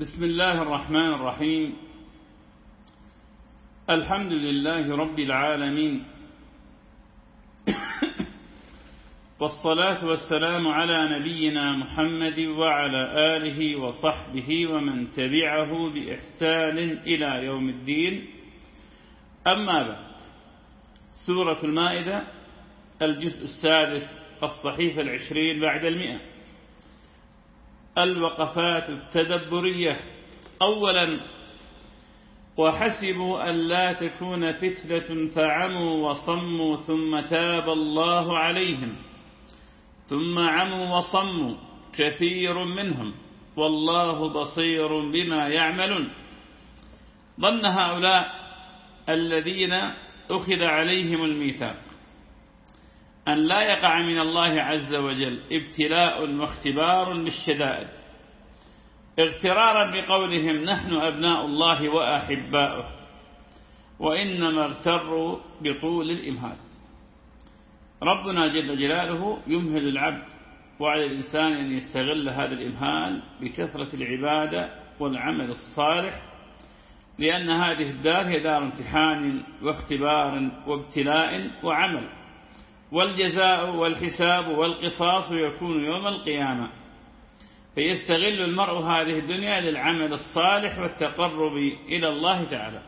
بسم الله الرحمن الرحيم. الحمد لله رب العالمين. والصلاة والسلام على نبينا محمد وعلى آله وصحبه ومن تبعه بإحسان إلى يوم الدين. أما بعد سورة المائدة الجزء السادس الصحيفة العشرين بعد المئة. الوقفات التدبرية. أولا وحسبوا أن لا تكون فتنة فعموا وصموا ثم تاب الله عليهم. ثم عموا وصموا كثير منهم. والله بصير بما يعملون. ظن هؤلاء الذين أخذ عليهم الميثاق. أن لا يقع من الله عز وجل ابتلاء واختبار بالشدائد اغترارا بقولهم نحن أبناء الله وأحباؤه وإنما اغتروا بطول الإمهال ربنا جل جلاله يمهل العبد وعلى الإنسان أن يستغل هذا الإمهال بكثرة العبادة والعمل الصالح لأن هذه الدار هي دار امتحان واختبار وابتلاء وعمل. والجزاء والحساب والقصاص يكون يوم القيامة. فيستغل المرء هذه الدنيا للعمل الصالح والتقرب إلى الله تعالى.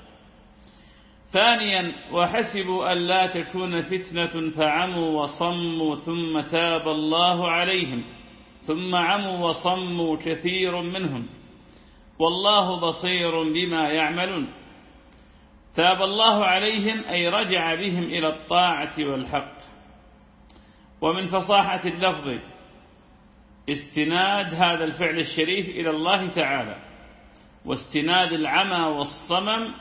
ثانيا وحسبوا أن لا تكون فتنة فعموا وصموا ثم تاب الله عليهم ثم عموا وصموا كثير منهم. والله بصير بما يعملون. تاب الله عليهم أي رجع بهم إلى الطاعة والحق. ومن فصاحة اللفظ استناد هذا الفعل الشريف إلى الله تعالى واستناد العمى والصمم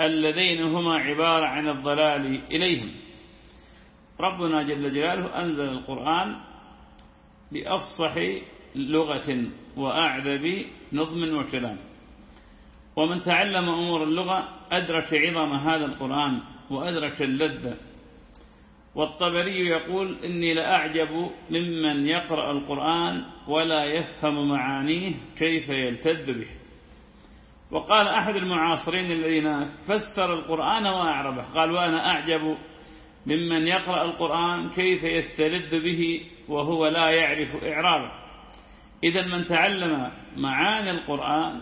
اللذين هما عبارة عن الضلال إليهم. ربنا جل جلاله أنزل القرآن بأفصح لغة وأعذب نظم وكلام ومن تعلم أمور اللغة أدرك عظم هذا القرآن وأدرك اللذة والطبري يقول إني لأعجب ممن يقرأ القرآن ولا يفهم معانيه كيف يلتد به. وقال أحد المعاصرين الذين فسر القرآن وأعربه قال وأنا أعجب ممن يقرأ القرآن كيف يستلذ به وهو لا يعرف إعرابه. إذا من تعلم معاني القرآن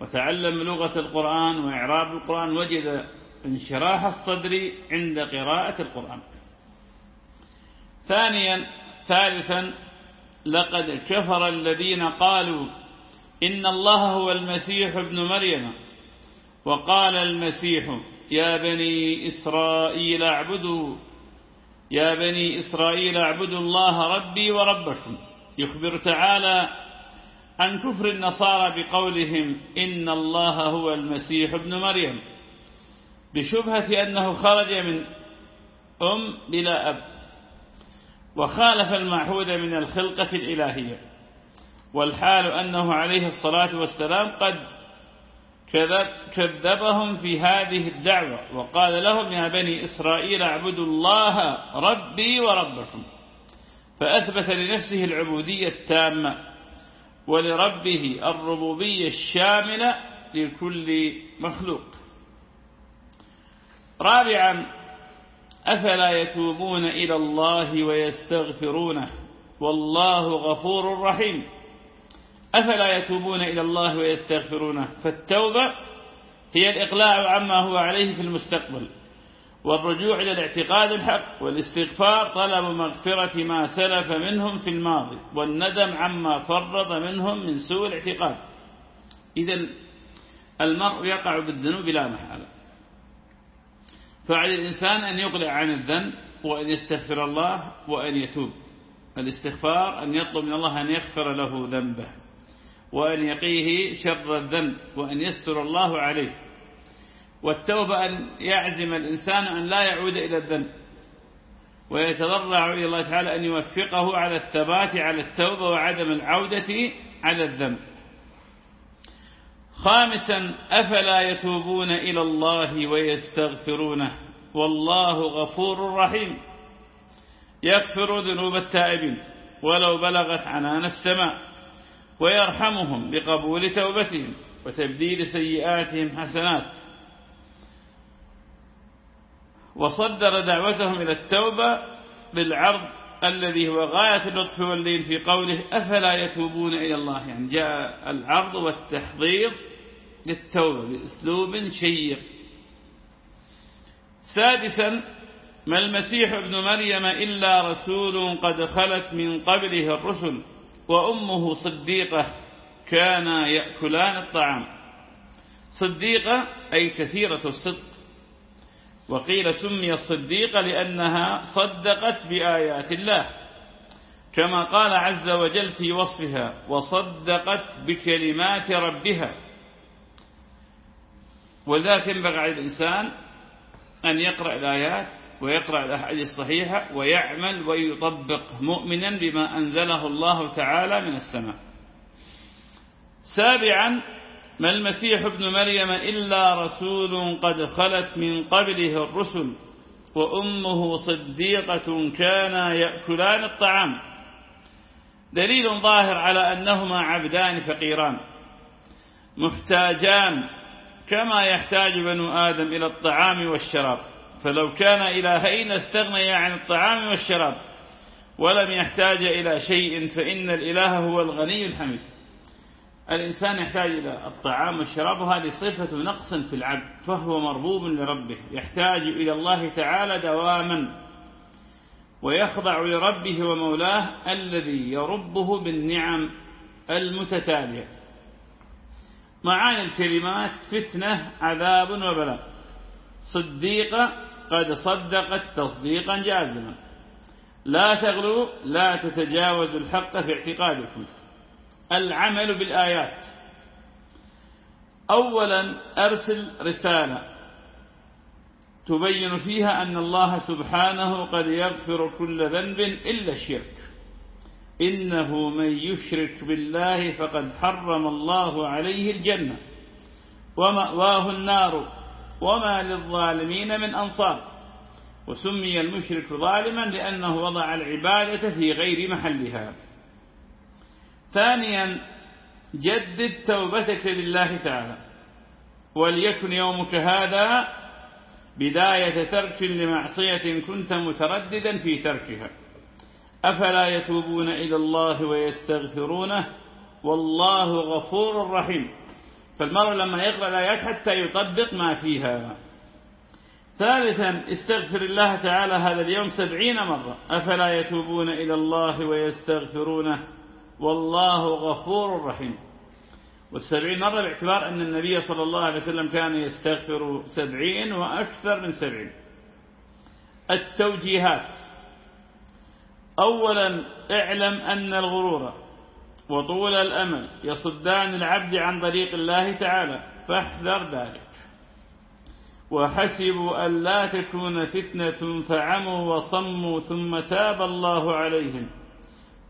وتعلم لغة القرآن وإعراب القرآن وجد انشراح الصدر عند قراءة القرآن. ثانيا ثالثا لقد كفر الذين قالوا إن الله هو المسيح ابن مريم. وقال المسيح يا بني إسرائيل اعبدوا يا بني إسرائيل اعبدوا الله ربي وربكم. يخبر تعالى عن كفر النصارى بقولهم إن الله هو المسيح ابن مريم. بشبهة أنه خرج من أم بلا أب. وخالف المعهود من الخلقة الإلهية. والحال أنه عليه الصلاة والسلام قد كذب كذبهم في هذه الدعوة وقال لهم يا بني إسرائيل اعبدوا الله ربي وربكم. فأثبت لنفسه العبودية التامة ولربه الربوبية الشاملة لكل مخلوق. رابعا أفلا يتوبون إلى الله ويستغفرونه؟ والله غفور رحيم. أفلا يتوبون إلى الله ويستغفرونه؟ فالتوبة هي الإقلاع عما هو عليه في المستقبل والرجوع إلى الاعتقاد الحق والاستغفار طلب مغفرة ما سلف منهم في الماضي والندم عما فرط منهم من سوء الاعتقاد. إذا المرء يقع بالذنوب لا محالة. فعلى الإنسان أن يقلع عن الذنب وأن يستغفر الله وأن يتوب. الاستغفار أن يطلب من الله أن يغفر له ذنبه وأن يقيه شر الذنب وأن يستر الله عليه. والتوبة أن يعزم الإنسان أن لا يعود إلى الذنب ويتضرع إلى الله تعالى أن يوفقه على الثبات على التوبة وعدم العودة على الذنب. خامسا أفلا يتوبون إلى الله ويستغفرونه؟ والله غفور رحيم. يغفر ذنوب التائبين ولو بلغت عنان السماء ويرحمهم بقبول توبتهم وتبديل سيئاتهم حسنات. وصدر دعوتهم إلى التوبة بالعرض الذي هو غاية اللطف واللين في قوله أفلا يتوبون إلى الله. يعني جاء العرض والتحضير للتوبة بأسلوب شيق. سادسا ما المسيح ابن مريم إلا رسول قد خلت من قبله الرسل وأمه صديقة كانا يأكلان الطعام. صديقة أي كثيرة الصدق. وقيل سمي الصديقة لأنها صدقت بآيات الله. كما قال عز وجل في وصفها وصدقت بكلمات ربها. وذاك ينبغي على الإنسان أن يقرأ الآيات ويقرأ الأحاديث الصحيحة ويعمل ويطبق مؤمنا بما أنزله الله تعالى من السماء. سابعا ما المسيح ابن مريم إلا رسول قد خلت من قبله الرسل وأمه صديقة كانا يأكلان الطعام. دليل ظاهر على أنهما عبدان فقيران محتاجان كما يحتاج بنو آدم إلى الطعام والشراب. فلو كان إلهين استغنيا عن الطعام والشراب ولم يحتاج إلى شيء فإن الإله هو الغني الحميد. الإنسان يحتاج إلى الطعام والشراب وهذه صفة نقص في العبد فهو مربوب لربه يحتاج إلى الله تعالى دواما ويخضع لربه ومولاه الذي يربه بالنعم المتتالية. معاني الكلمات فتنة عذاب وبلاء. صديقة قد صدقت تصديقا جازما. لا تغلو لا تتجاوز الحق في اعتقادكم. العمل بالآيات. أولا أرسل رسالة. تبين فيها أن الله سبحانه قد يغفر كل ذنب إلا الشرك. إنه من يشرك بالله فقد حرم الله عليه الجنة. ومأواه النار. وما للظالمين من أنصار. وسمي المشرك ظالما لأنه وضع العبادة في غير محلها. ثانيا جدد توبتك لله تعالى. وليكن يومك هذا بداية ترك لمعصية كنت مترددا في تركها. أفلا يتوبون إلى الله ويستغفرونه والله غفور رحيم. فالمرء لما يقرأ الآيات حتى يطبق ما فيها. ثالثا استغفر الله تعالى هذا اليوم سبعين مرة. أفلا يتوبون إلى الله ويستغفرونه والله غفور رحيم. والسبعين مرة باعتبار أن النبي صلى الله عليه وسلم كان يستغفر سبعين وأكثر من سبعين. التوجيهات. أولا اعلم أن الغرور وطول الأمل يصدان العبد عن طريق الله تعالى فاحذر ذلك. وحسبوا أن لا تكون فتنة فعموا وصموا ثم تاب الله عليهم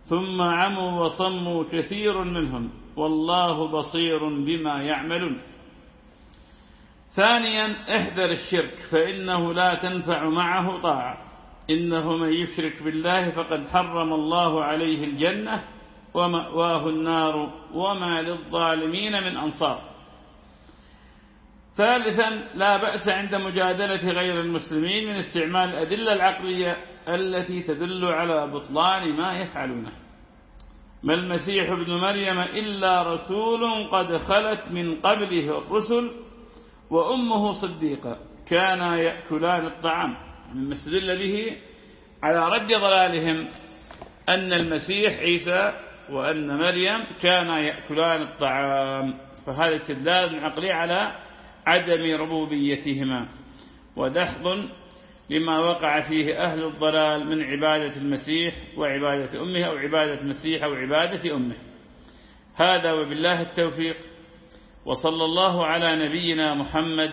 ثم عموا وصموا كثير منهم والله بصير بما يعملون. ثانيا احذر الشرك فإنه لا تنفع معه طاعة. إنه من يشرك بالله فقد حرم الله عليه الجنة ومأواه النار وما للظالمين من أنصار. ثالثا لا بأس عند مجادلة غير المسلمين من استعمال الأدلة العقلية التي تدل على بطلان ما يفعلونه. ما المسيح ابن مريم إلا رسول قد خلت من قبله الرسل وأمه صديقة كانا يأكلان الطعام. مما استدل به على رد ضلالهم أن المسيح عيسى وأن مريم كانا يأكلان الطعام فهذا استدلال عقلي على عدم ربوبيتهما ودحض لما وقع فيه أهل الضلال من عبادة المسيح وعبادة أمه أو عبادة المسيح أو عبادة أمه. هذا وبالله التوفيق وصلى الله على نبينا محمد